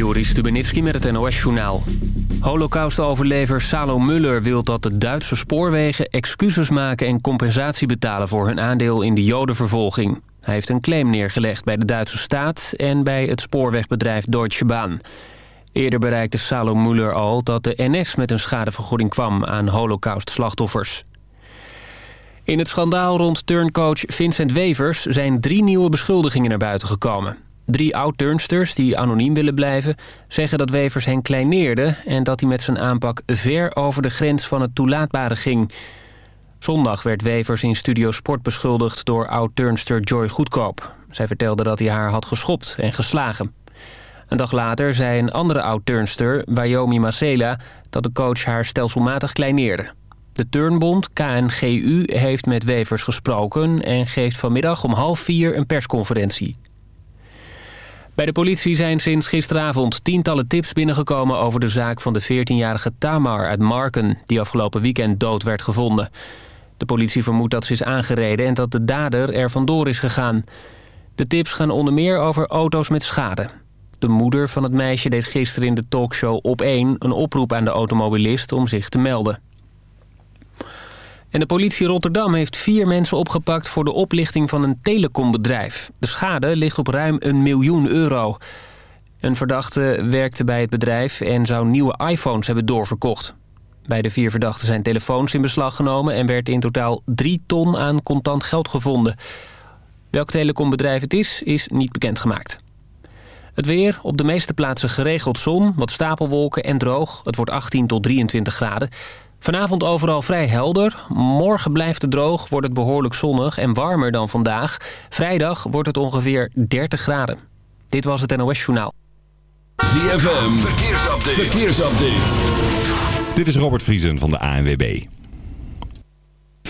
Joris Stubenitski met het NOS-journaal. Holocaust-overlever Salo Muller wil dat de Duitse spoorwegen excuses maken en compensatie betalen voor hun aandeel in de jodenvervolging. Hij heeft een claim neergelegd bij de Duitse staat en bij het spoorwegbedrijf Deutsche Bahn. Eerder bereikte Salo Muller al dat de NS met een schadevergoeding kwam aan holocaust-slachtoffers. In het schandaal rond turncoach Vincent Wevers zijn drie nieuwe beschuldigingen naar buiten gekomen. Drie oud-turnsters die anoniem willen blijven... zeggen dat Wevers hen kleineerde... en dat hij met zijn aanpak ver over de grens van het toelaatbare ging. Zondag werd Wevers in Studio Sport beschuldigd... door oud-turnster Joy Goedkoop. Zij vertelde dat hij haar had geschopt en geslagen. Een dag later zei een andere oud-turnster, Wayomi Masela... dat de coach haar stelselmatig kleineerde. De turnbond KNGU heeft met Wevers gesproken... en geeft vanmiddag om half vier een persconferentie. Bij de politie zijn sinds gisteravond tientallen tips binnengekomen... over de zaak van de 14-jarige Tamar uit Marken... die afgelopen weekend dood werd gevonden. De politie vermoedt dat ze is aangereden... en dat de dader er vandoor is gegaan. De tips gaan onder meer over auto's met schade. De moeder van het meisje deed gisteren in de talkshow Op 1... een oproep aan de automobilist om zich te melden. En de politie Rotterdam heeft vier mensen opgepakt... voor de oplichting van een telecombedrijf. De schade ligt op ruim een miljoen euro. Een verdachte werkte bij het bedrijf... en zou nieuwe iPhones hebben doorverkocht. Bij de vier verdachten zijn telefoons in beslag genomen... en werd in totaal drie ton aan contant geld gevonden. Welk telecombedrijf het is, is niet bekendgemaakt. Het weer, op de meeste plaatsen geregeld zon, wat stapelwolken en droog. Het wordt 18 tot 23 graden. Vanavond overal vrij helder. Morgen blijft het droog, wordt het behoorlijk zonnig en warmer dan vandaag. Vrijdag wordt het ongeveer 30 graden. Dit was het NOS Journaal. ZFM, verkeersupdate. verkeersupdate. Dit is Robert Vriesen van de ANWB.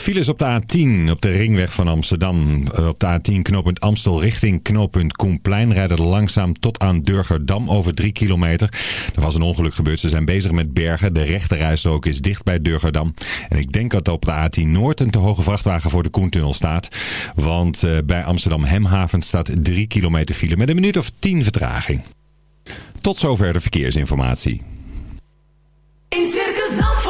Files op de A10 op de ringweg van Amsterdam. Eh, op de A10 knooppunt Amstel richting knooppunt Koenplein rijden langzaam tot aan Durgerdam over 3 kilometer. Er was een ongeluk gebeurd. Ze zijn bezig met bergen. De rechterrijstrook is dicht bij Durgerdam. En ik denk dat op de A10 Noord een te hoge vrachtwagen voor de Koentunnel staat. Want uh, bij Amsterdam Hemhaven staat 3 kilometer file met een minuut of 10 vertraging. Tot zover de verkeersinformatie. In Circus Zandvoort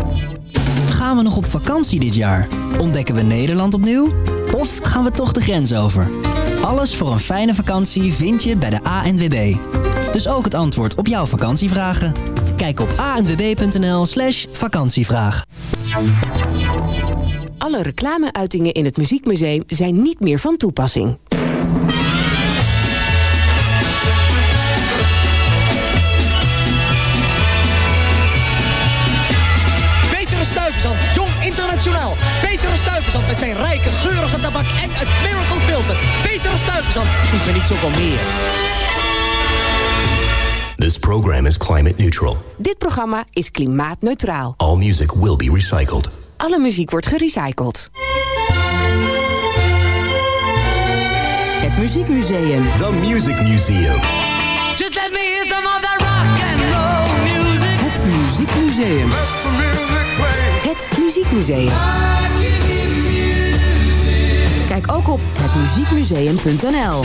Gaan we nog op vakantie dit jaar? Ontdekken we Nederland opnieuw? Of gaan we toch de grens over? Alles voor een fijne vakantie vind je bij de ANWB. Dus ook het antwoord op jouw vakantievragen. Kijk op anwb.nl slash vakantievraag. Alle reclameuitingen in het Muziekmuseum zijn niet meer van toepassing. Peter Stuyvesant met zijn rijke, geurige tabak en het Miracle Filter. Peter Stuyvesant, doet me niet zoveel meer. This program is climate neutral. Dit programma is klimaatneutraal. All music will be recycled. Alle muziek wordt gerecycled. Het Muziekmuseum. The Music Museum. Just let me hear some of that rock and roll music. Het Muziekmuseum. Het Muziekmuseum. Kijk ook op hetmuziekmuseum.nl.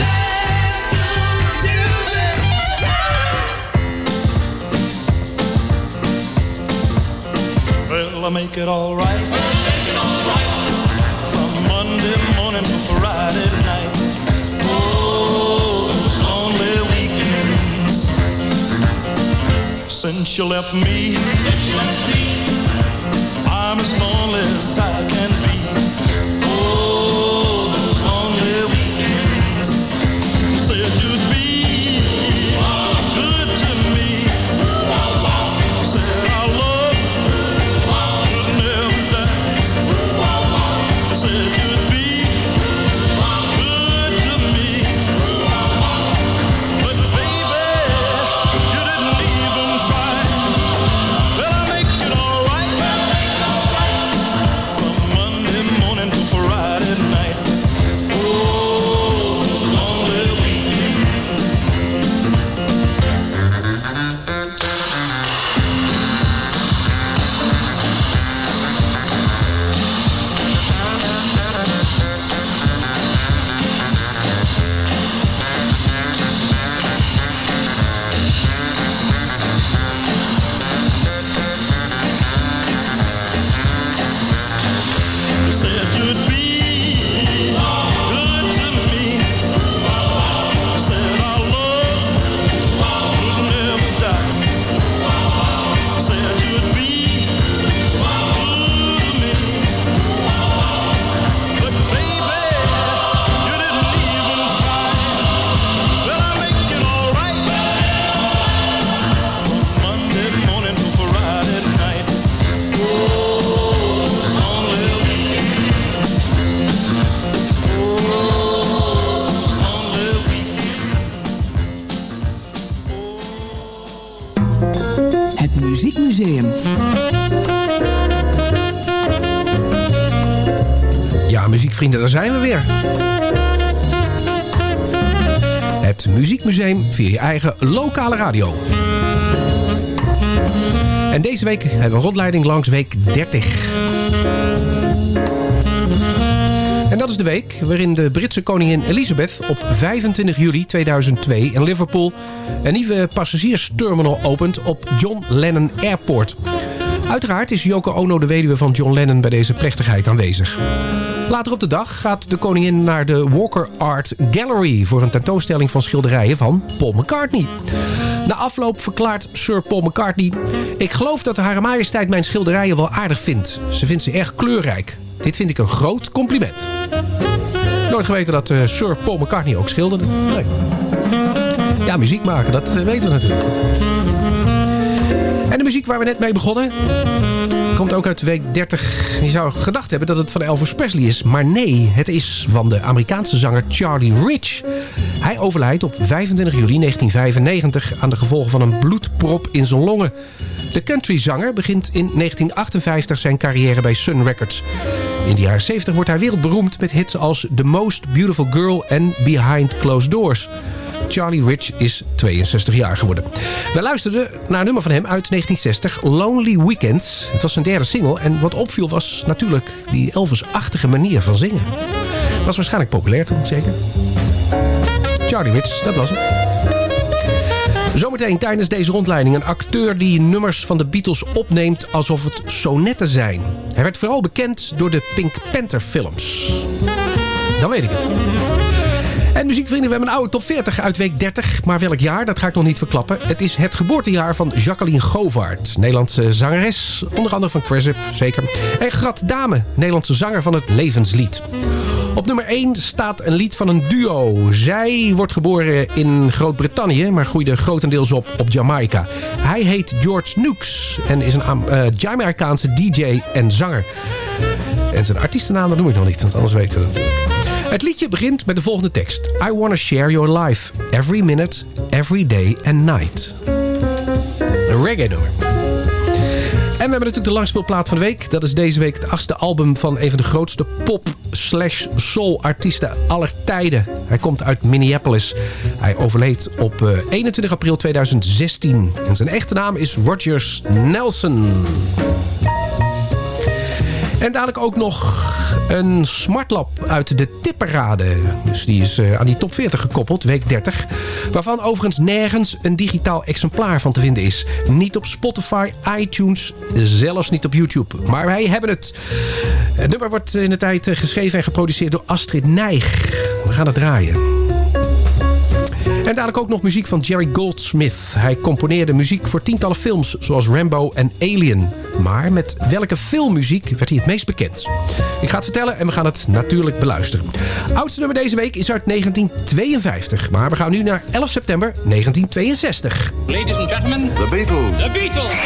Well, I make it all right. From Monday morning to Friday night. Oh, those lonely weekends. Since you left me, I'm as lonely as I Muziekvrienden, daar zijn we weer. Het Muziekmuseum via je eigen lokale radio. En deze week hebben we rondleiding langs week 30. En dat is de week waarin de Britse koningin Elizabeth op 25 juli 2002 in Liverpool een nieuwe passagiersterminal opent op John Lennon Airport. Uiteraard is Yoko Ono, de weduwe van John Lennon, bij deze plechtigheid aanwezig. Later op de dag gaat de koningin naar de Walker Art Gallery... voor een tentoonstelling van schilderijen van Paul McCartney. Na afloop verklaart Sir Paul McCartney... Ik geloof dat Hare Majesteit mijn schilderijen wel aardig vindt. Ze vindt ze erg kleurrijk. Dit vind ik een groot compliment. Nooit geweten dat eh, Sir Paul McCartney ook schilderde. Nee. Ja, muziek maken, dat eh, weten we natuurlijk. En de muziek waar we net mee begonnen... komt ook uit week 30. Je zou gedacht hebben dat het van Elvis Presley is. Maar nee, het is van de Amerikaanse zanger Charlie Rich. Hij overlijdt op 25 juli 1995... aan de gevolgen van een bloedprop in zijn longen. De countryzanger begint in 1958 zijn carrière bij Sun Records. In de jaren 70 wordt hij wereldberoemd met hits als The Most Beautiful Girl en Behind Closed Doors. Charlie Rich is 62 jaar geworden. We luisterden naar een nummer van hem uit 1960, Lonely Weekends. Het was zijn derde single en wat opviel was natuurlijk die Elvis-achtige manier van zingen. Was waarschijnlijk populair toen, zeker. Charlie Rich, dat was hem. Zometeen tijdens deze rondleiding een acteur die nummers van de Beatles opneemt alsof het sonetten zijn. Hij werd vooral bekend door de Pink Panther films. Dan weet ik het. En muziekvrienden, we hebben een oude top 40 uit week 30. Maar welk jaar, dat ga ik nog niet verklappen. Het is het geboortejaar van Jacqueline Govaert. Nederlandse zangeres, onder andere van Cresip, zeker. En Grat Dame, Nederlandse zanger van het Levenslied. Op nummer 1 staat een lied van een duo. Zij wordt geboren in Groot-Brittannië, maar groeide grotendeels op op Jamaica. Hij heet George Nooks en is een uh, Jamaicaanse DJ en zanger. En zijn artiestennaam dat noem ik nog niet, want anders weten we het natuurlijk. Het liedje begint met de volgende tekst. I wanna share your life. Every minute, every day and night. Een reggae nummer. En we hebben natuurlijk de langspeelplaat van de week. Dat is deze week het achtste album van een van de grootste pop slash soul artiesten aller tijden. Hij komt uit Minneapolis. Hij overleed op 21 april 2016. En zijn echte naam is Rogers Nelson. En dadelijk ook nog een smartlap uit de tipperade. Dus die is aan die top 40 gekoppeld, week 30. Waarvan overigens nergens een digitaal exemplaar van te vinden is. Niet op Spotify, iTunes, zelfs niet op YouTube. Maar wij hebben het. Het nummer wordt in de tijd geschreven en geproduceerd door Astrid Nijg. We gaan het draaien. En dadelijk ook nog muziek van Jerry Goldsmith. Hij componeerde muziek voor tientallen films zoals Rambo en Alien. Maar met welke filmmuziek werd hij het meest bekend? Ik ga het vertellen en we gaan het natuurlijk beluisteren. Oudste nummer deze week is uit 1952. Maar we gaan nu naar 11 september 1962. Ladies and gentlemen, The Beatles. The Beatles.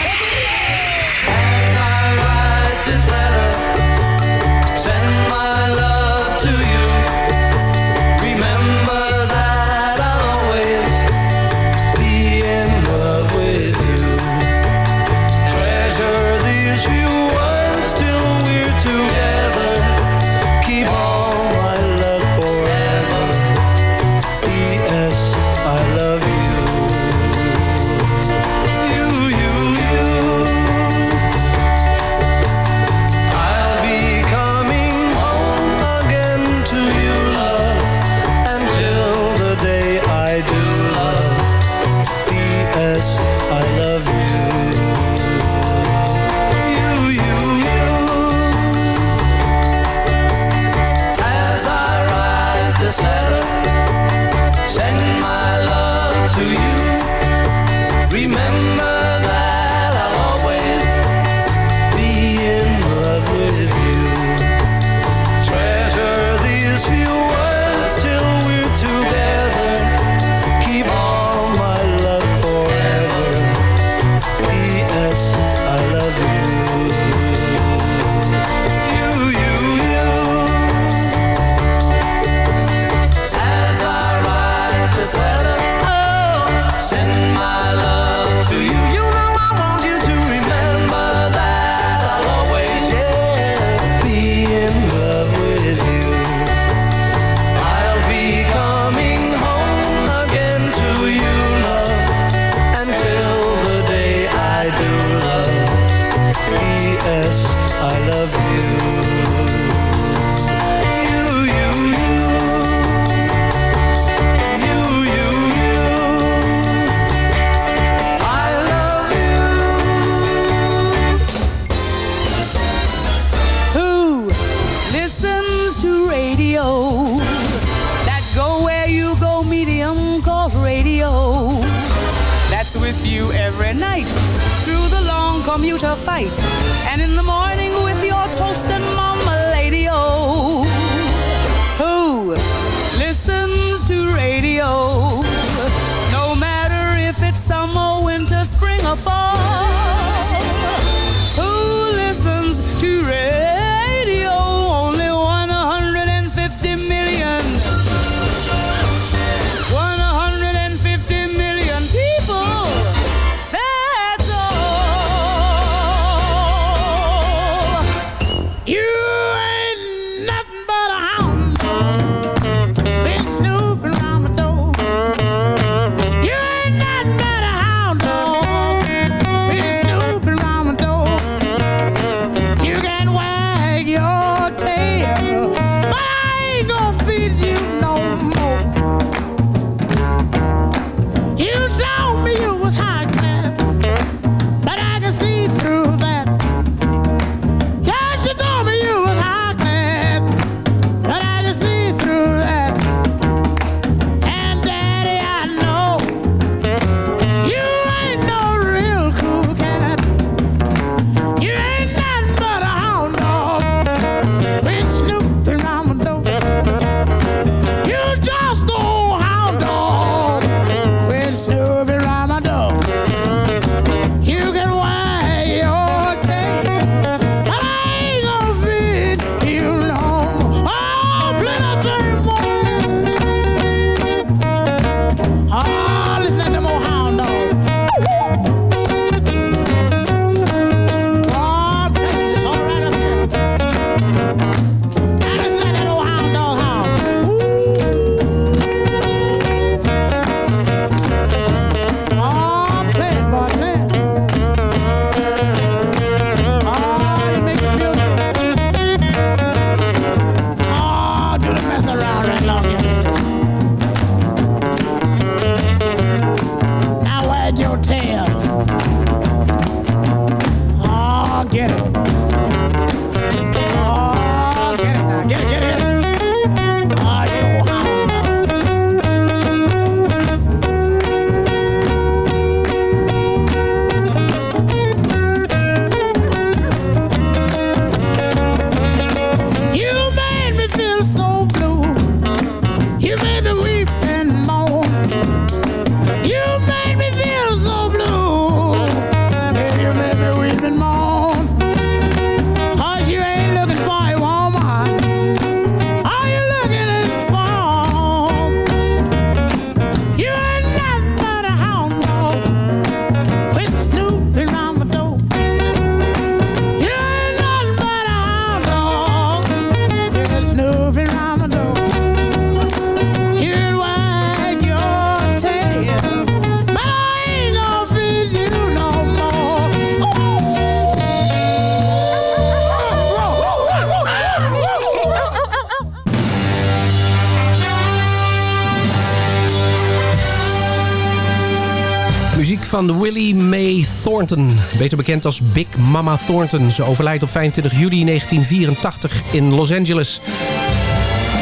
Van Willie Mae Thornton, beter bekend als Big Mama Thornton. Ze overlijdt op 25 juli 1984 in Los Angeles.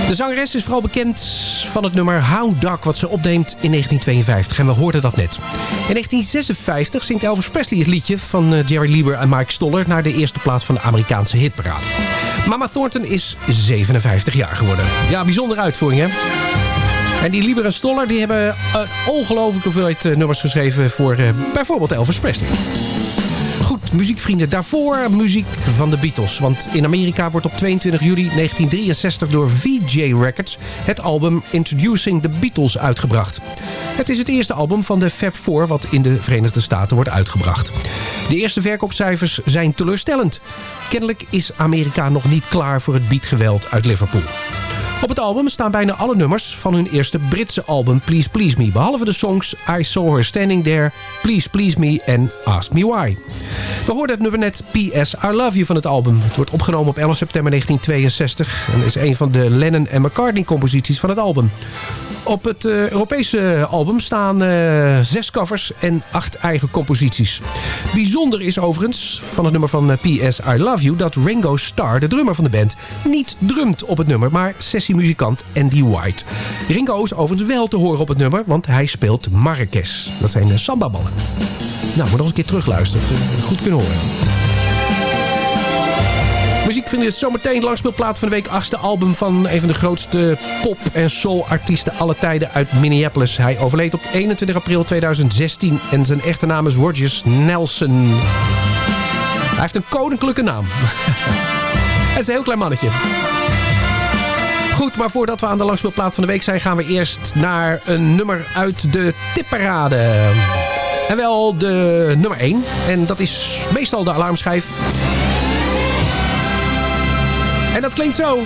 De zangeres is vooral bekend van het nummer Hound Dog... wat ze opneemt in 1952 en we hoorden dat net. In 1956 zingt Elvis Presley het liedje van eh, Jerry Lieber en Mike Stoller... naar de eerste plaats van de Amerikaanse hitparade. Mama Thornton is 57 jaar geworden. Ja, bijzondere uitvoering hè? En die Lieber en Stoller die hebben een ongelooflijke hoeveelheid eh, nummers geschreven... voor eh, bijvoorbeeld Elvis Presley. Goed, muziekvrienden. Daarvoor muziek van de Beatles. Want in Amerika wordt op 22 juli 1963 door VJ Records... het album Introducing the Beatles uitgebracht. Het is het eerste album van de Fab Four... wat in de Verenigde Staten wordt uitgebracht. De eerste verkoopcijfers zijn teleurstellend. Kennelijk is Amerika nog niet klaar voor het beatgeweld uit Liverpool. Op het album staan bijna alle nummers van hun eerste Britse album Please Please Me. Behalve de songs I Saw Her Standing There, Please Please Me en Ask Me Why. We hoorden het nummer net PS I Love You van het album. Het wordt opgenomen op 11 september 1962 en is een van de Lennon en McCartney composities van het album. Op het eh, Europese album staan eh, zes covers en acht eigen composities. Bijzonder is overigens van het nummer van eh, P.S. I Love You... dat Ringo Starr, de drummer van de band, niet drumt op het nummer... maar sessiemuzikant Andy White. Ringo is overigens wel te horen op het nummer... want hij speelt Marrakesh. Dat zijn samba-ballen. Nou, moet nog eens een keer terugluisteren. Goed kunnen horen. Vind je zometeen langspeelplaat van de week. Achtste album van een van de grootste pop- en soul-artiesten aller tijden uit Minneapolis. Hij overleed op 21 april 2016 en zijn echte naam is Rogers Nelson. Hij heeft een koninklijke naam. Hij is een heel klein mannetje. Goed, maar voordat we aan de langspeelplaat van de week zijn... gaan we eerst naar een nummer uit de tipparade. En wel de nummer 1. En dat is meestal de alarmschijf. En dat klinkt zo.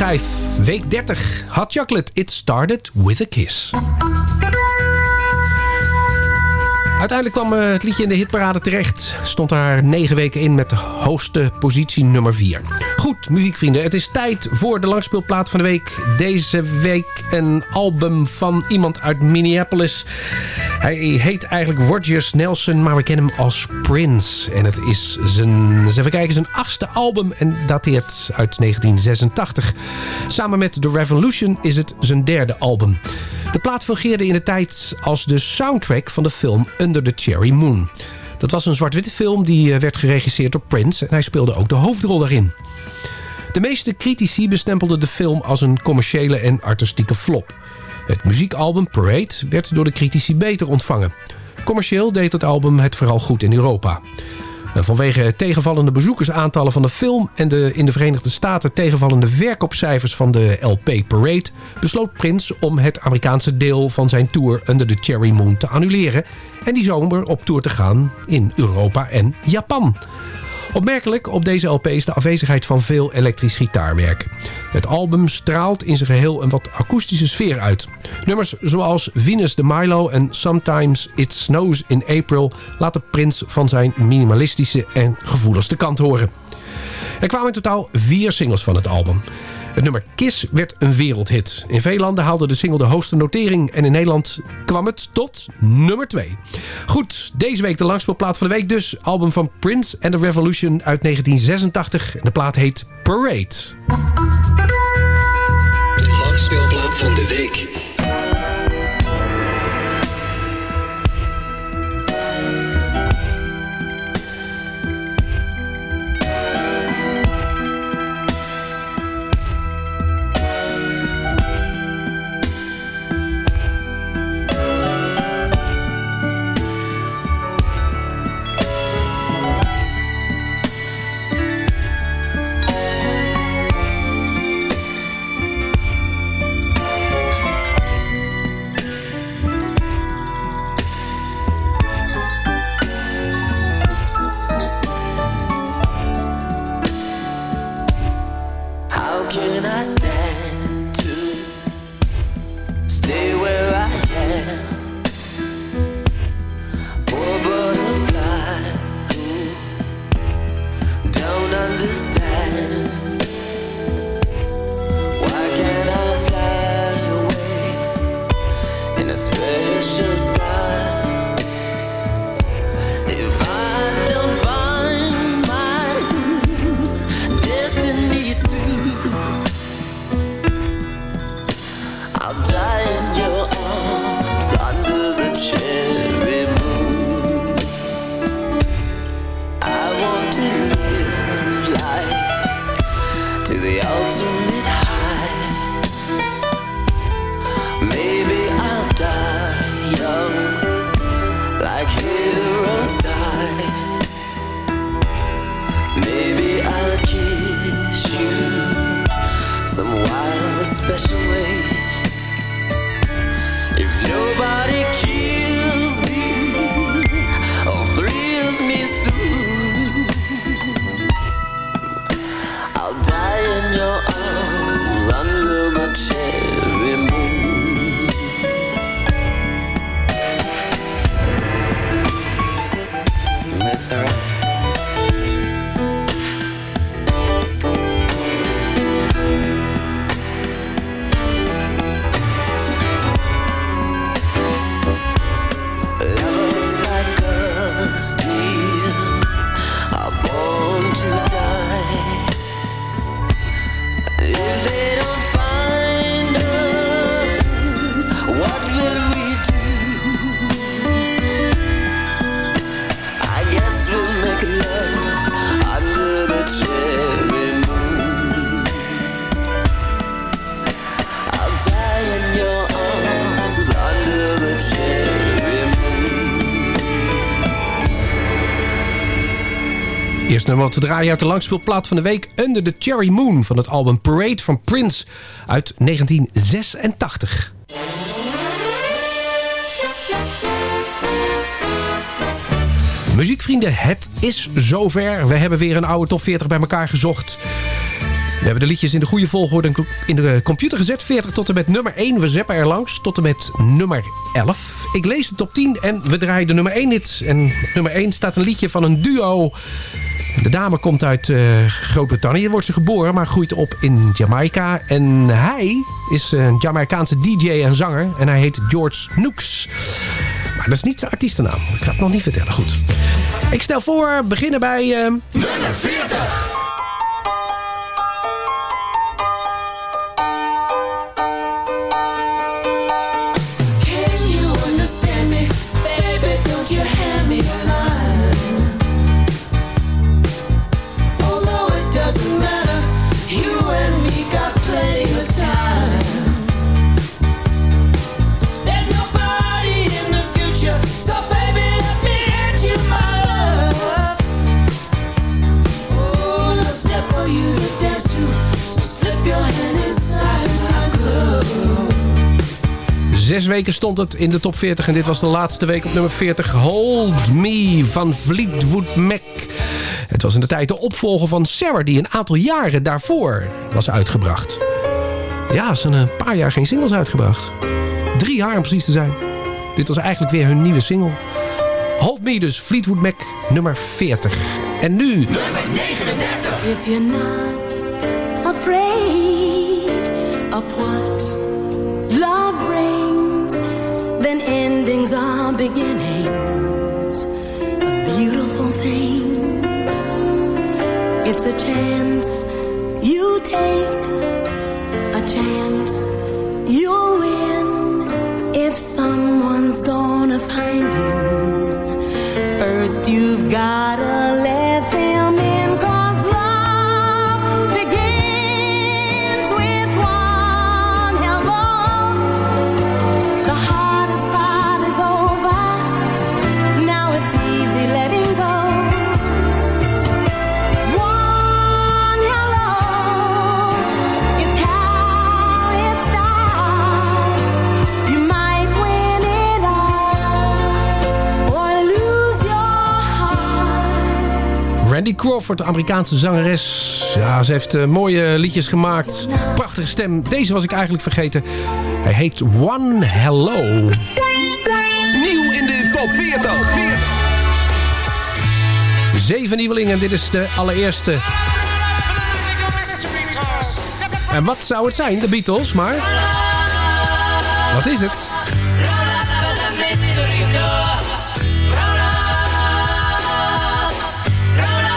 Alarmschijf. Week 30. Hot Chocolate. It started with a kiss. Uiteindelijk kwam eh, het liedje in de hitparade terecht. Stond daar negen weken in met de hoogste positie nummer 4. Goed, muziekvrienden. Het is tijd voor de langspeelplaat van de week. Deze week een album van iemand uit Minneapolis. Hij heet eigenlijk Rogers Nelson, maar we kennen hem als Prince. En het is zijn, even kijken, zijn achtste album en dateert uit 1986. Samen met The Revolution is het zijn derde album. De plaat fungeerde in de tijd als de soundtrack van de film Under the Cherry Moon. Dat was een zwart-witte film die eh, werd geregisseerd door Prince... en hij speelde ook de hoofdrol daarin. De meeste critici bestempelden de film als een commerciële en artistieke flop. Het muziekalbum Parade werd door de critici beter ontvangen. Commercieel deed het album het vooral goed in Europa. En Vanwege tegenvallende bezoekersaantallen van de film... en de in de Verenigde Staten tegenvallende verkoopcijfers van de LP Parade... besloot Prince om het Amerikaanse deel van zijn tour Under the Cherry Moon te annuleren... en die zomer op tour te gaan in Europa en Japan. Opmerkelijk op deze LP is de afwezigheid van veel elektrisch gitaarwerk. Het album straalt in zijn geheel een wat akoestische sfeer uit. Nummers zoals Venus de Milo en Sometimes It Snows in April... laten Prince van zijn minimalistische en gevoeligste kant horen. Er kwamen in totaal vier singles van het album. Het nummer Kiss werd een wereldhit. In veel landen haalde de single de hoogste notering... en in Nederland kwam het tot nummer 2. Goed, deze week de langspeelplaat van de week dus. Album van Prince and the Revolution uit 1986. De plaat heet Parade. De langspeelplaat van de week. Eerst nummer wat te draaien uit de langspeelplaat van de week... Under the Cherry Moon van het album Parade van Prince uit 1986. Muziekvrienden, het is zover. We hebben weer een oude top 40 bij elkaar gezocht. We hebben de liedjes in de goede volgorde in de computer gezet. 40 tot en met nummer 1. We zeppen er langs tot en met nummer 11. Ik lees de top 10 en we draaien de nummer 1 hits. En op nummer 1 staat een liedje van een duo. De dame komt uit uh, Groot-Brittannië, wordt ze geboren, maar groeit op in Jamaica. En hij is een Jamaicaanse DJ en zanger en hij heet George Nooks. Maar dat is niet zijn artiestennaam. Ik ga het nog niet vertellen. Goed. Ik stel voor, beginnen bij... Uh... Nummer 40. Zes weken stond het in de top 40 en dit was de laatste week op nummer 40. Hold Me van Fleetwood Mac. Het was in de tijd de opvolger van Sarah die een aantal jaren daarvoor was uitgebracht. Ja, ze hebben een paar jaar geen singles uitgebracht. Drie jaar om precies te zijn. Dit was eigenlijk weer hun nieuwe single. Hold Me dus, Fleetwood Mac, nummer 40. En nu... Nummer 39. If you're not afraid of what endings are beginnings of beautiful things. It's a chance you take, a chance you'll win if someone's Crawford, de Amerikaanse zangeres. Ja, ze heeft eh, mooie liedjes gemaakt. Prachtige stem. Deze was ik eigenlijk vergeten. Hij heet One Hello. Nieuw in de top 40. Zeven nieuwelingen. Dit is de allereerste. En wat zou het zijn? De Beatles, maar... Wat is het?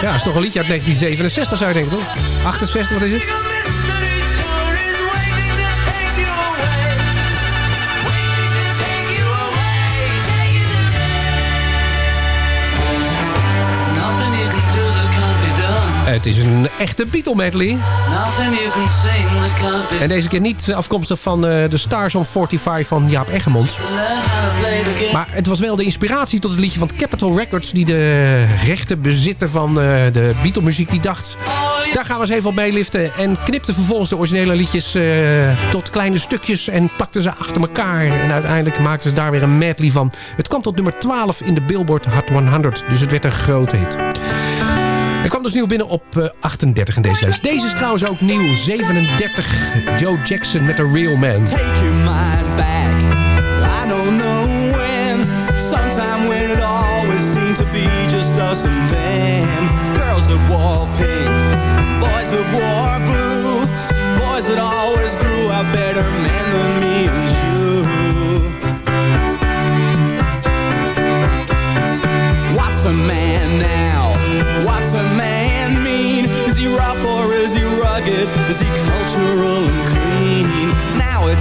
Ja, is toch een liedje uit 1967 zou je denken, toch? 68, wat is het? Het is een echte Beatle medley. En deze keer niet afkomstig van eh, de Stars on 45 van Jaap game. Maar het was wel de inspiratie tot het liedje van Capitol Records... die de rechten bezitter van eh, de Beatle-muziek die dacht... daar gaan we eens even op meeliften. En knipte vervolgens de originele liedjes eh, tot kleine stukjes... en plakte ze achter elkaar. En uiteindelijk maakten ze daar weer een medley van. Het kwam tot nummer 12 in de Billboard Hot 100. Dus het werd een grote hit. Hij kwam dus nieuw binnen op eh, 38 in deze lijst. Deze is trouwens ook nieuw. 37. Joe Jackson met The Real Man. Take your mind back. I don't know when. Sometime when it always seemed to be just us and them. Girls that wore pink, boys that wore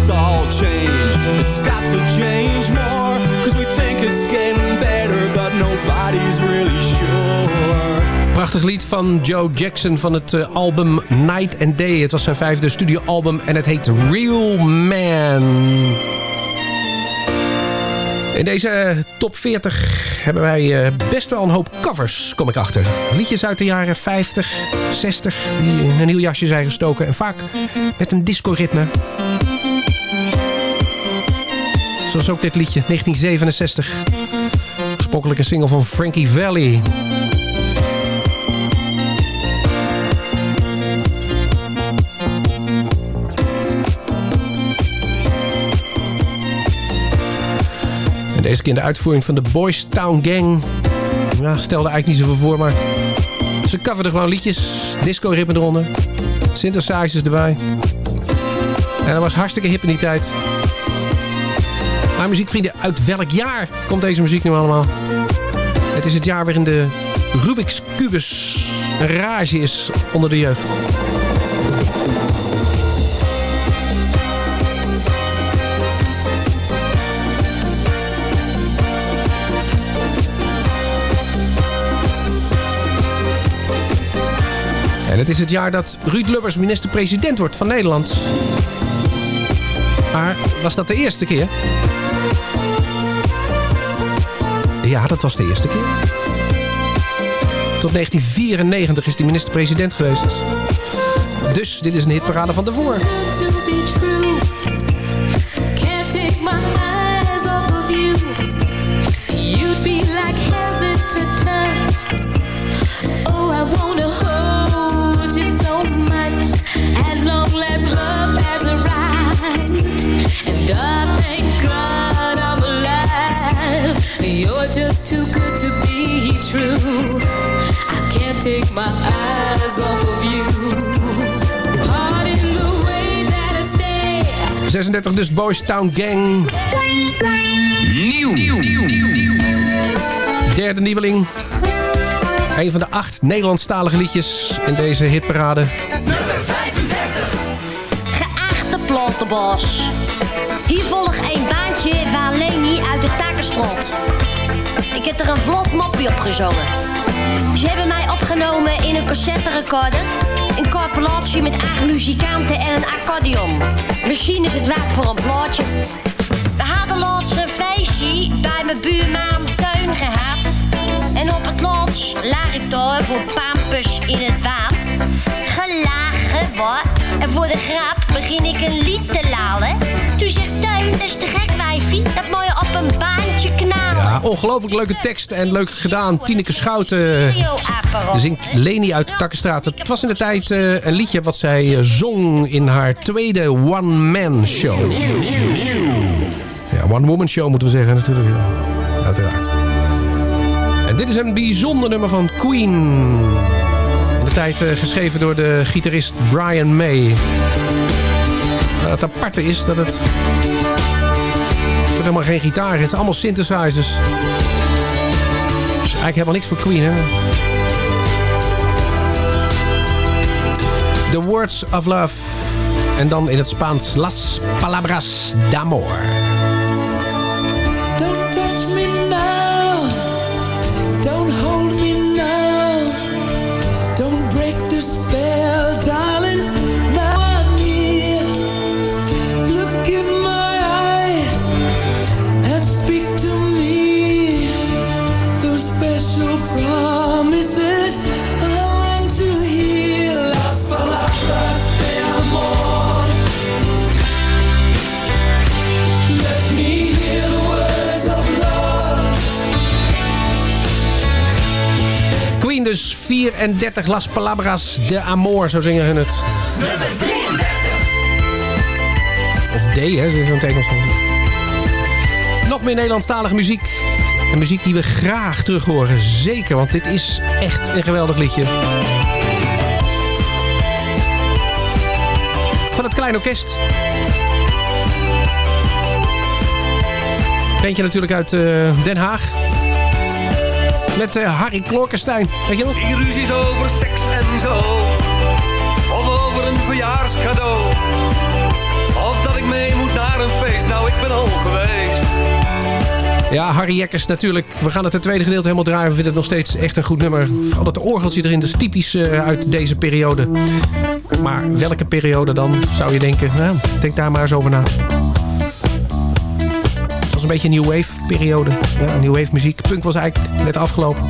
it's all changed. It's got to change more. Cause we think it's getting better, but nobody's really sure. Prachtig lied van Joe Jackson van het eh, album Night and Day. Het was zijn vijfde studioalbum en het heet Real Man. In deze top 40 hebben wij eh, best wel een hoop covers, kom ik achter. Liedjes uit de jaren 50, 60, die in een nieuw jasje zijn gestoken. En vaak met een disco-ritme was ook dit liedje, 1967. Oorspronkelijk single van Frankie Valley. En deze keer in de uitvoering van de Boys Town Gang. Ja, stelde eigenlijk niet zoveel voor, maar ze coverden gewoon liedjes. Disco-rippen eronder. Synthesizers erbij. En dat was hartstikke hip in die tijd. Muziekvrienden, uit welk jaar komt deze muziek nu allemaal? Het is het jaar waarin de Rubik's Cubus een rage is onder de jeugd. En het is het jaar dat Ruud Lubbers minister-president wordt van Nederland. Maar was dat de eerste keer? Ja, dat was de eerste keer. Tot 1994 is hij minister-president geweest. Dus dit is een hitparade van daarvoor. Can't my eyes off of you. Heart in the way that I stay. 36 dus Boys Town Gang. Nieuw. Derde nieuweling. Een van de acht Nederlandstalige liedjes in deze hitparade. Geachte plantenbos. Hier volgt een baantje van Leni uit de Takenstrot. Ik heb er een vlot mopje op gezongen. Ze hebben mij opgenomen in een cassette recorder. Een corporatie met acht muzikanten en een accordeon. Misschien is het waard voor een plaatje. We hadden laatst een feestje bij mijn buurman Teun gehad. En op het laatst lag ik daar voor pampus in het bad. En voor de grap begin ik een lied te lalen. Toen zegt Teun, dat is te gek wijfie. Dat moet je op een baantje knalen. Ja, ongelooflijk leuke tekst en leuk gedaan. Tineke Schouten zingt Leni uit de Takkenstraat. Het was in de tijd eh, een liedje wat zij eh, zong in haar tweede one-man show. Ja, one-woman show moeten we zeggen natuurlijk. Ja, uiteraard. En dit is een bijzonder nummer van Queen. Tijd eh, geschreven door de gitarist Brian May. Nou, het aparte is dat het... Er helemaal geen gitaar is. Het zijn allemaal synthesizers. Dus eigenlijk helemaal niks voor Queen, hè? The Words of Love. En dan in het Spaans Las Palabras d'Amor. 34 Las Palabras de Amor, zo zingen hun het. Nummer 33. Of D, hè, dat is zo'n tekenstand. Nog meer Nederlandstalige muziek. En muziek die we graag terug horen. Zeker, want dit is echt een geweldig liedje. Van het Klein Orkest. Kent je natuurlijk uit eh, Den Haag. Met eh, Harry Klorkenstein. Weet je nog? Die ruzies over seks en zo. Of over een verjaarscadeau. Of dat ik mee moet naar een feest. Nou, ik ben al geweest. Ja, Harry Jekkers natuurlijk. We gaan het het tweede gedeelte helemaal draaien. We vinden het nog steeds echt een goed nummer. Vooral dat orgeltje erin, dat is typisch eh, uit deze periode. Maar welke periode dan, zou je denken? Nou, denk daar maar eens over na. Een beetje een new wave periode. Ja, new wave muziek. Punk was eigenlijk net afgelopen.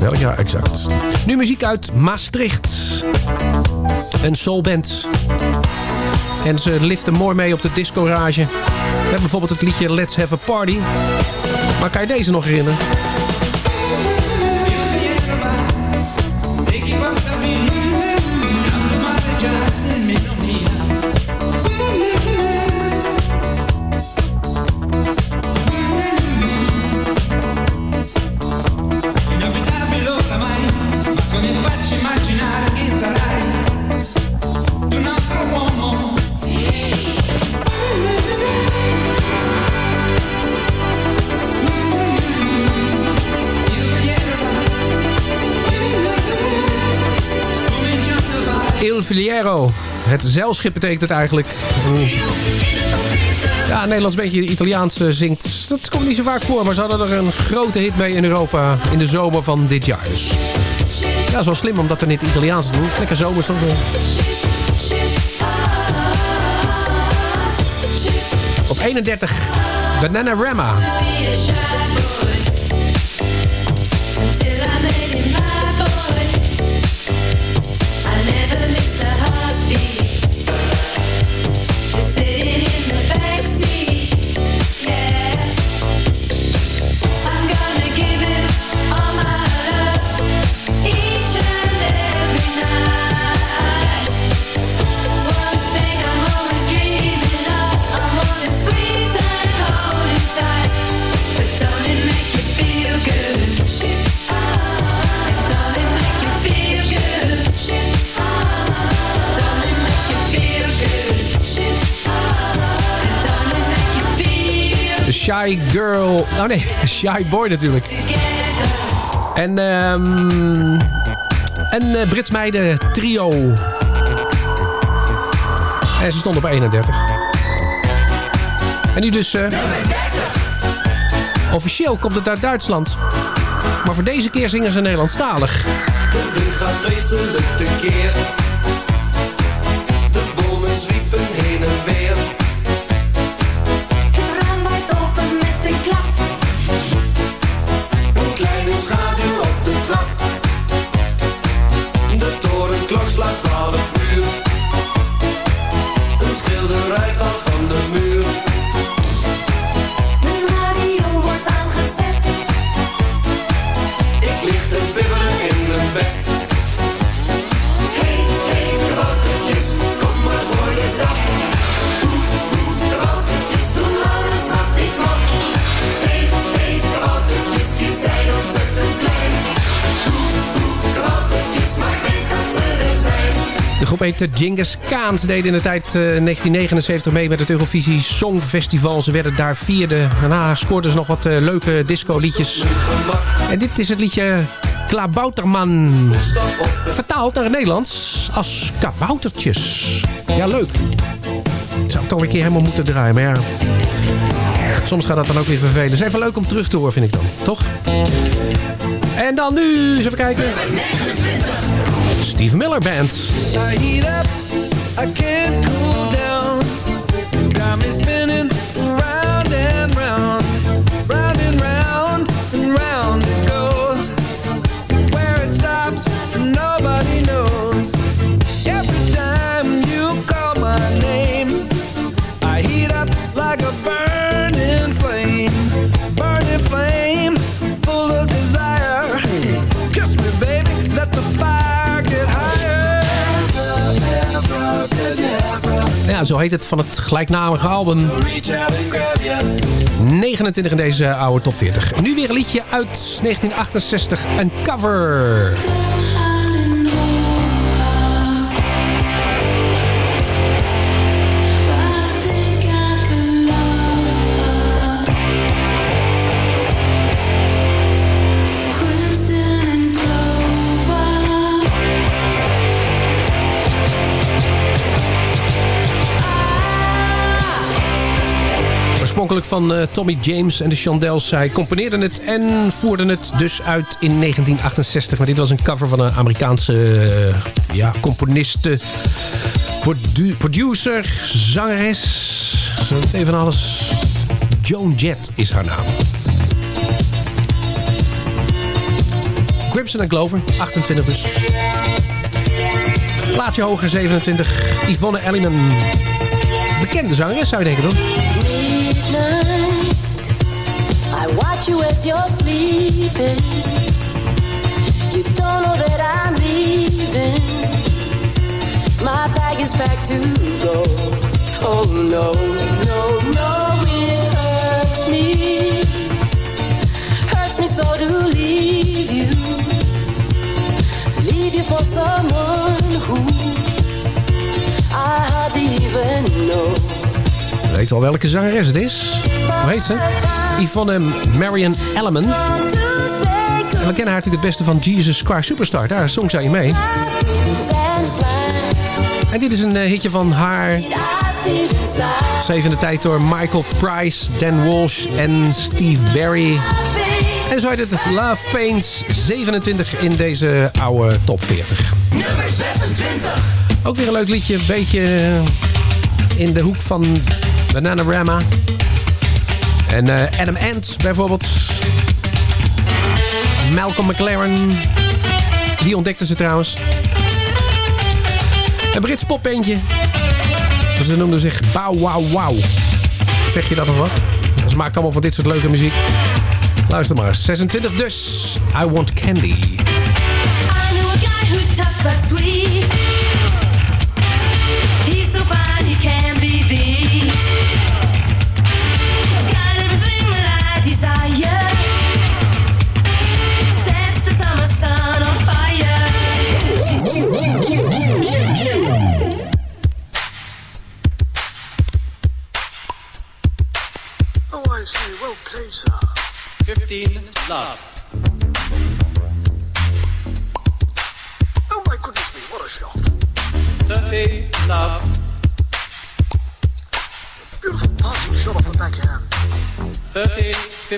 Welk jaar exact? Nu muziek uit Maastricht. Een soulband. En ze liften mooi mee op de discorage. Met bijvoorbeeld het liedje Let's Have a Party. Maar kan je deze nog herinneren? Cavaliero. Het zeilschip betekent het eigenlijk. En- Ja, een Nederlands beetje Italiaans eh, zingt. Dat komt niet zo vaak voor, maar ze hadden er een grote hit mee in Europa in de zomer van dit jaar. Dus ja, dat is wel slim om dat in het Italiaans te doen. Lekker zomers toch. Op 31, Bananarama. Shy Girl. Nou nee, Shy Boy natuurlijk. En, ehm en eh, Brits meiden trio. En ze stond op 31. En nu dus... eh, officieel komt het uit Duitsland. Maar voor deze keer zingen ze Nederlandstalig. De gaat vreselijk tekeer. Heet Genghis Khan. Ze deden in de tijd eh, 1979 mee met het Eurovisie Songfestival. Ze werden daar vierde. Daarna scoorden ze nog wat eh, leuke disco-liedjes. En dit is het liedje Klabouterman. Vertaald naar het Nederlands als kaboutertjes. Ja, leuk. Zou ik toch een keer helemaal moeten draaien, maar ja. Soms gaat dat dan ook weer vervelen. Het is even leuk om terug te horen, vind ik dan. Toch? En dan nu, eens even kijken. Steve Miller Band. I zo heet het van het gelijknamige album. 29 in deze oude top 40. Nu weer een liedje uit 1968. Een cover. Oorspronkelijk van eh, Tommy James en de Shondells. Zij componeerden het en voerden het dus uit in 1968. Maar dit was een cover van een Amerikaanse eh, ja, componiste, produ- producer, zangeres. Zo het even alles. Joan Jett is haar naam. Crimson en Clover, 28 dus. Plaatje hoger, 27. Yvonne Elliman. Bekende zangeres zou je denken, toch? You as you're sleeping. You don't know that I'm leaving. My bag is packed to go. Oh no, no, no, it hurts me. Hurts me so to leave you. Leave you for someone who I hardly even know. Weet wel welke zangeres het is. Hoe heet ze? Yvonne Marion Elliman. En we kennen haar natuurlijk het beste van Jesus Christ Superstar. Daar zong zij mee. En dit is een eh, hitje van haar. Zevende tijd door Michael Price, Dan Walsh en Steve Barry. En zo heet het Love Pains 27 in deze oude top 40. Nummer 26. Ook weer een leuk liedje. Een beetje in de hoek van Bananarama. En eh, Adam Ant bijvoorbeeld. Malcolm McLaren. Die ontdekte ze trouwens. Een Brits popbandje. Ze noemden zich Bow Wow Wow. Zeg je dat nog wat? Ze maakt allemaal van dit soort leuke muziek. Luister maar. 26 dus. I Want Candy.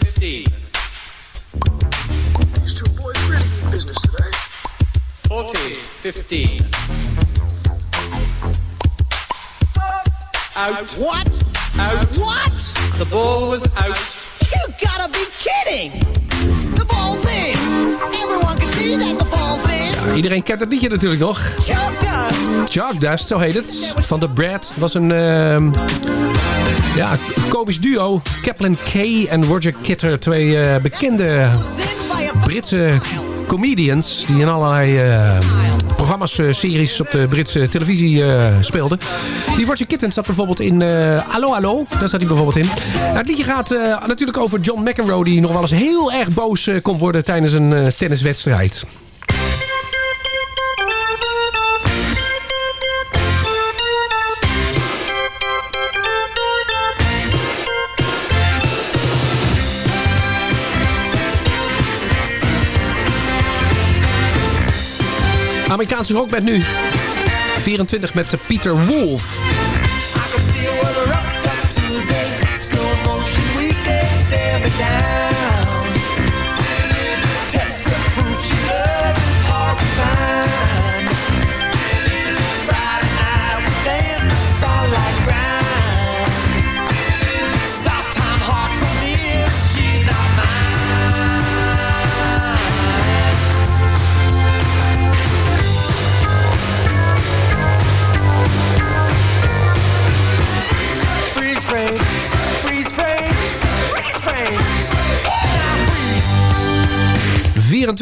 15. These two boys really mean business today. 14, 15. Out. What? Out. What? The ball was out. You gotta be kidding! The ball's in! Everyone can see that the ball's in! Ja, iedereen kent het liedje natuurlijk nog. Chalk dust! Zo heet het. Van The Brad. Het was een ehm, ja, komisch duo. Kaplan Kay en Roger Kitter. Twee eh, bekende Britse comedians. Die in allerlei eh, programma's, eh, series op de Britse televisie speelden. Die Roger Kitten zat bijvoorbeeld in Allo Allo. Daar zat hij bijvoorbeeld in. Nou, het liedje gaat natuurlijk over John McEnroe. Die nog wel eens heel erg boos kon worden tijdens een tenniswedstrijd. Amerikaanse rockband nu. 24 met de Peter Wolf.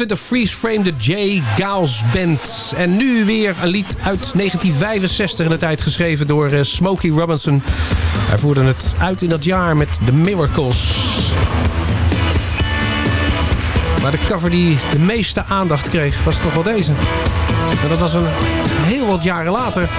24 Freeze Frame, de J. Gals Band. En nu weer een lied uit 1965 in de tijd geschreven door eh, Smokey Robinson. Hij voerde het uit in dat jaar met The Miracles. Maar de cover die de meeste aandacht kreeg was toch wel deze. En dat was een heel wat jaren later.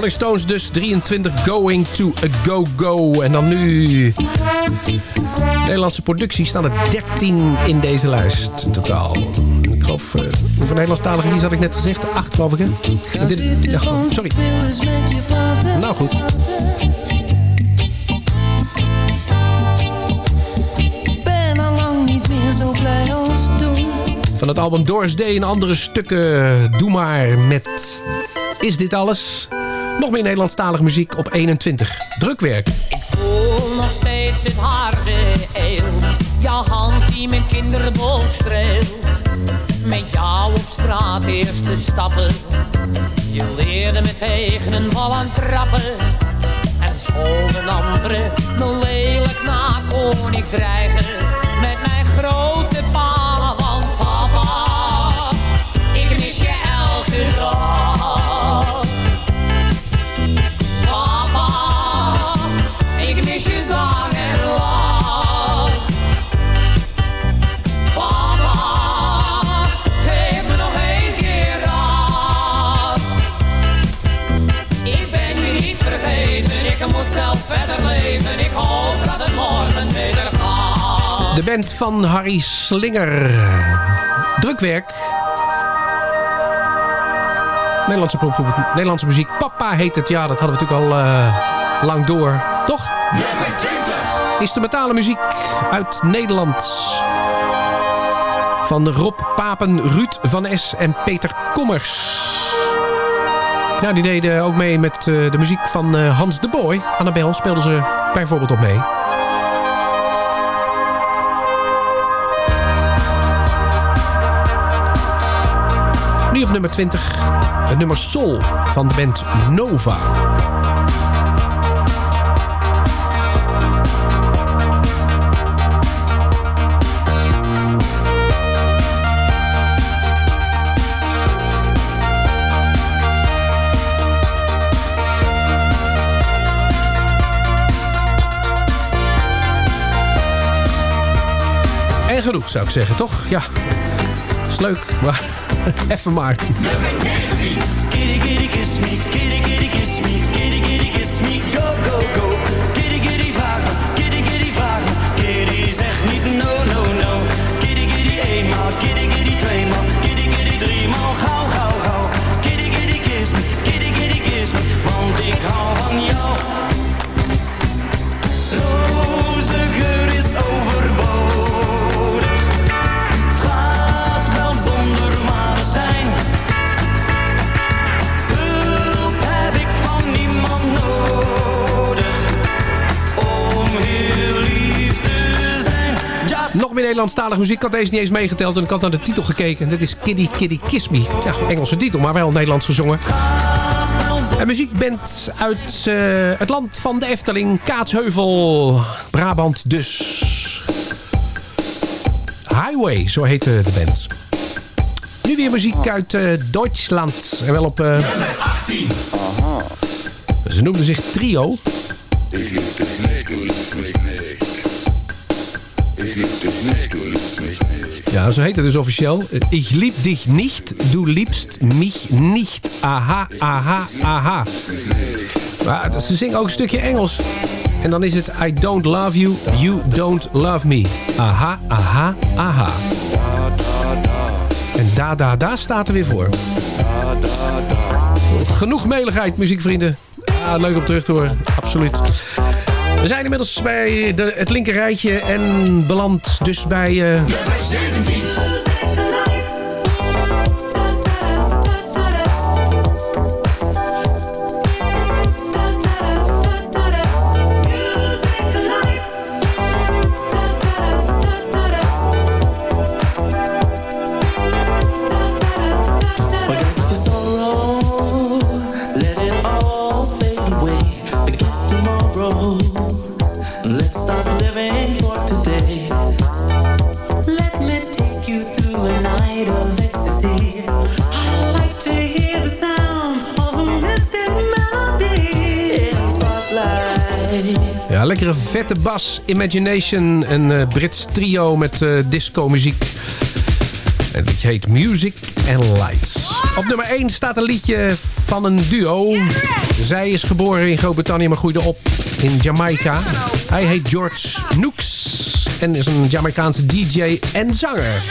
Rolling Stones dus 23 Going to a Go-Go. En dan nu... Nederlandse productie staan er 13 in deze lijst in totaal. Ik geloof, uh, hoeveel Nederlandstalige liedjes had ik net gezegd? Acht geloof ik hè? Dit, ja, sorry. Nou goed. Van het album Doris Day en andere stukken. Doe maar met Is Dit Alles? Nog meer Nederlandstalige muziek op 21. Drukwerk. voel nog steeds het harde eelt. Jouw hand die mijn kinderbol streelt. Met jou op straat eerste stappen. Je leerde me tegen een wal aan trappen. En school een andere me lelijk na kon ik. De band van Harry Slinger. Drukwerk. Nederlandse popgroep, Nederlandse muziek. Papa heet het, ja, dat hadden we natuurlijk al eh, lang door. Toch? Nummer 20. Instrumentale muziek uit Nederland. Van Rob Papen, Ruud van Es en Peter Kommers. Ja, die deden ook mee met eh, de muziek van eh, Hans de Boy. Annabel speelden ze bijvoorbeeld op mee. Op nummer 20, het nummer Soul van de band Nova. En genoeg zou ik zeggen, toch? Ja, leuk, maar even maar. Go go go. Nederlandstalige muziek. Ik had deze niet eens meegeteld en ik had naar de titel gekeken. Dit is Kitty Kitty Kiss Me. Ja, Engelse titel, maar wel Nederlands gezongen. Een muziekband uit eh, het land van de Efteling. Kaatsheuvel, Brabant dus. Highway, zo heette de band. Nu weer muziek uit eh, Duitsland. En wel op... eh, ze noemden zich Trio. Ja, zo heet het dus officieel. Ik liep dich niet, du liebst mich niet. Aha, aha, aha. Ze zingen ook een stukje Engels. En dan is het I don't love you, you don't love me. Aha, aha, aha. En da, da, da staat er weer voor. Genoeg meligheid, muziekvrienden. Ja, leuk om terug te horen. Absoluut. We zijn inmiddels bij de, het linker rijtje en beland dus bij... eh, vette bas. Imagination, een eh, Brits trio met eh disco muziek. En het liedje heet Music and Lights. Op nummer 1 staat een liedje van een duo. Zij is geboren in Groot-Brittannië, maar groeide op in Jamaica. Hij heet George Nooks en is een Jamaicaanse DJ en zanger.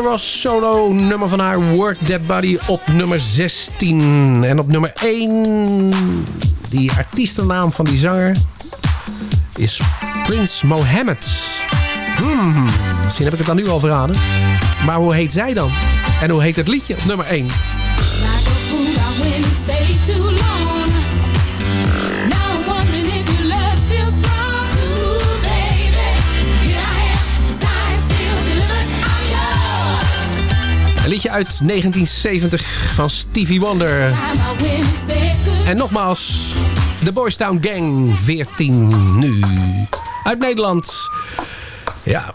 Diana Ross solo nummer van haar Work That Body op nummer 16. En op nummer 1, die artiestennaam van die zanger, is Prince Mohammed. Hmm, misschien heb ik het dan nu al verraden. Maar hoe heet zij dan? En hoe heet het liedje op nummer 1? Uit 1970 van Stevie Wonder. En nogmaals, de Boys Town Gang, 14 nu. Uit Nederland. Ja.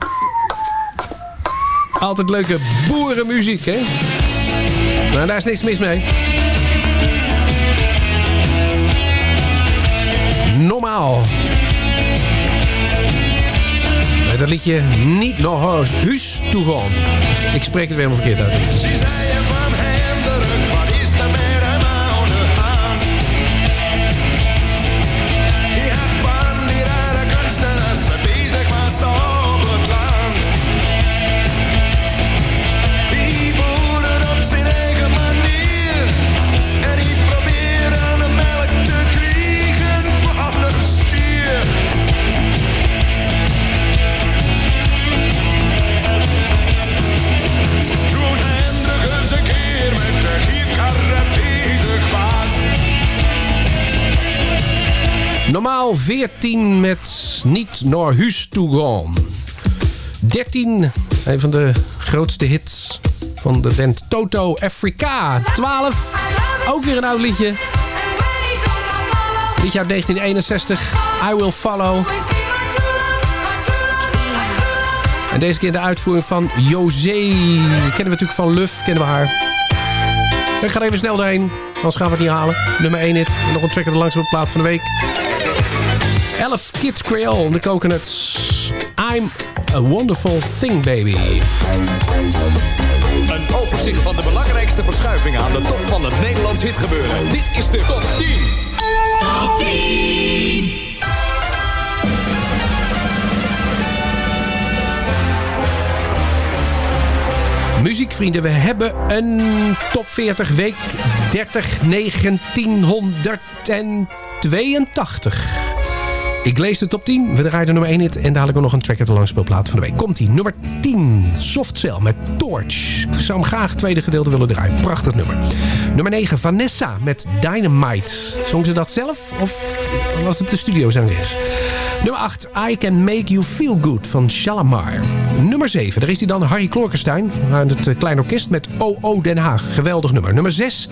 Altijd leuke boerenmuziek, hè? Nou, daar is niks mis mee. Normaal. Met dat liedje niet nog huis toegaan. Ik spreek het weer helemaal verkeerd uit. Normaal 14 met niet naar huis toe gaan. 13, een van de grootste hits van de band Toto Africa. 12, ook weer een oud liedje. Liedje uit 1961, I Will Follow. En deze keer de uitvoering van José. Kennen we natuurlijk van Luf, kennen we haar. Ik ga er even snel doorheen, anders gaan we het niet halen. Nummer 1 hit. Nog een track de langste plaat van de week. 11 Kids Creole, de Coconuts. I'm a wonderful thing, baby. Een overzicht van de belangrijkste verschuivingen aan de top van het Nederlands hitgebeuren. Dit is de top 10. Top 10. Muziekvrienden, we hebben een top 40 week 30 1982. Ik lees de top 10, we draaien de nummer 1 hit en dadelijk nog een track uit de langspeelplaat van de week. Komt ie, nummer 10, Soft Cell met Torch. Ik zou hem graag het tweede gedeelte willen draaien. Prachtig nummer. Nummer 9, Vanessa met Dynamite. Zong ze dat zelf of was het de studiozangeres? Nummer 8, I Can Make You Feel Good van Shalamar. Nummer 7, daar is hij dan Harry Klorkenstein uit het eh, Klein Orkest met OO Den Haag. Geweldig nummer. Nummer 6,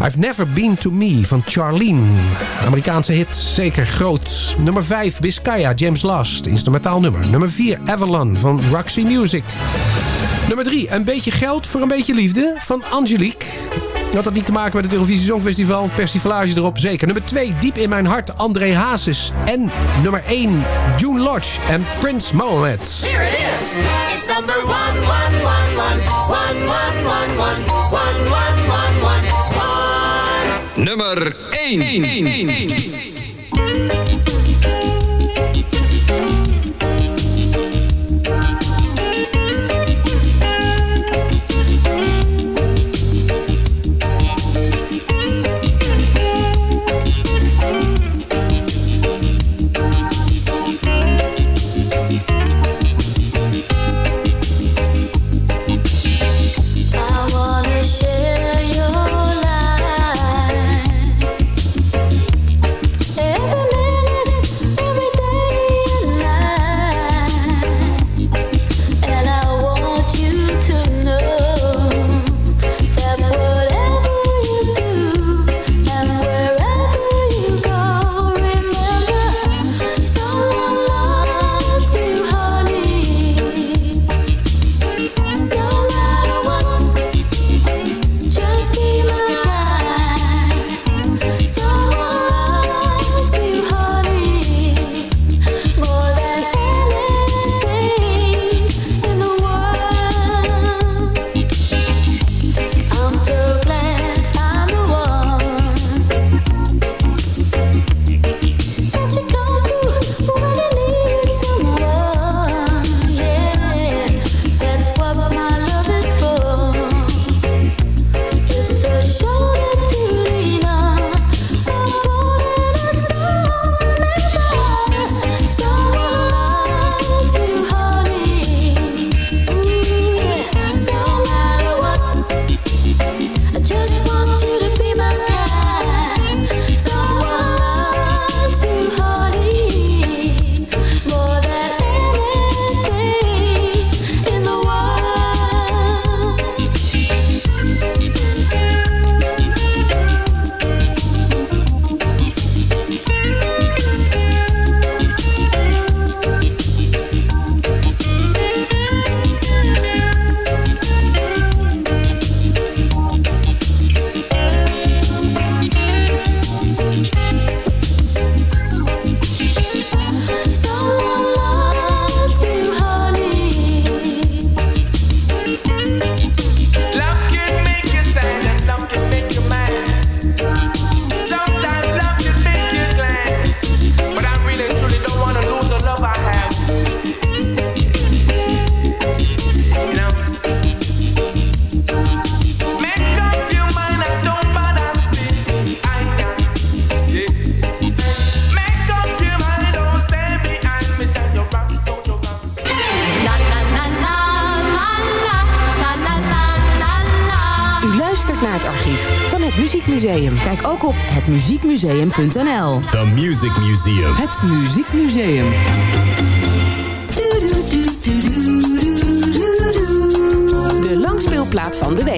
I've Never Been To Me van Charlene. Amerikaanse hit, zeker groot. Nummer 5, Biscaya, James Last, instrumentaal nummer. Nummer 4, Avalon van Roxy Music. Nummer 3, Een Beetje Geld voor Een Beetje Liefde van Angelique. Had dat niet te maken met het Eurovisie zongfestival. Persiflage erop, zeker. Nummer 2, Diep in mijn hart, André Hazes. En nummer 1, June Lodge en Prince Mohammed. Here it is. It's number 1, 1, 1, 1, 1, nummer 1. hetmuziekmuseum.nl. The Music Museum. Het Muziekmuseum. De langspeelplaat van de week.